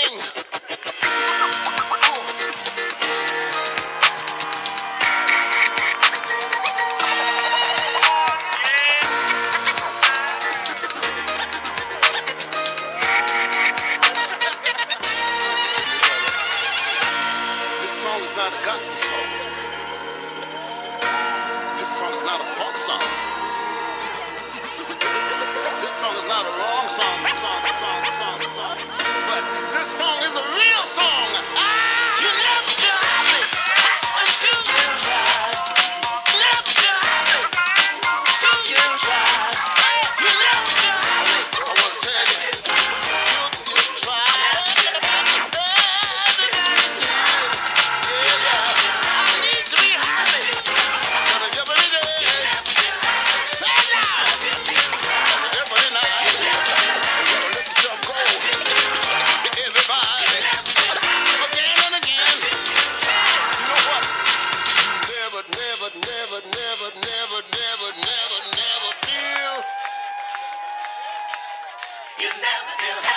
This song is not a gospel song. This song is not a funk song. This song is not a long song. never, never.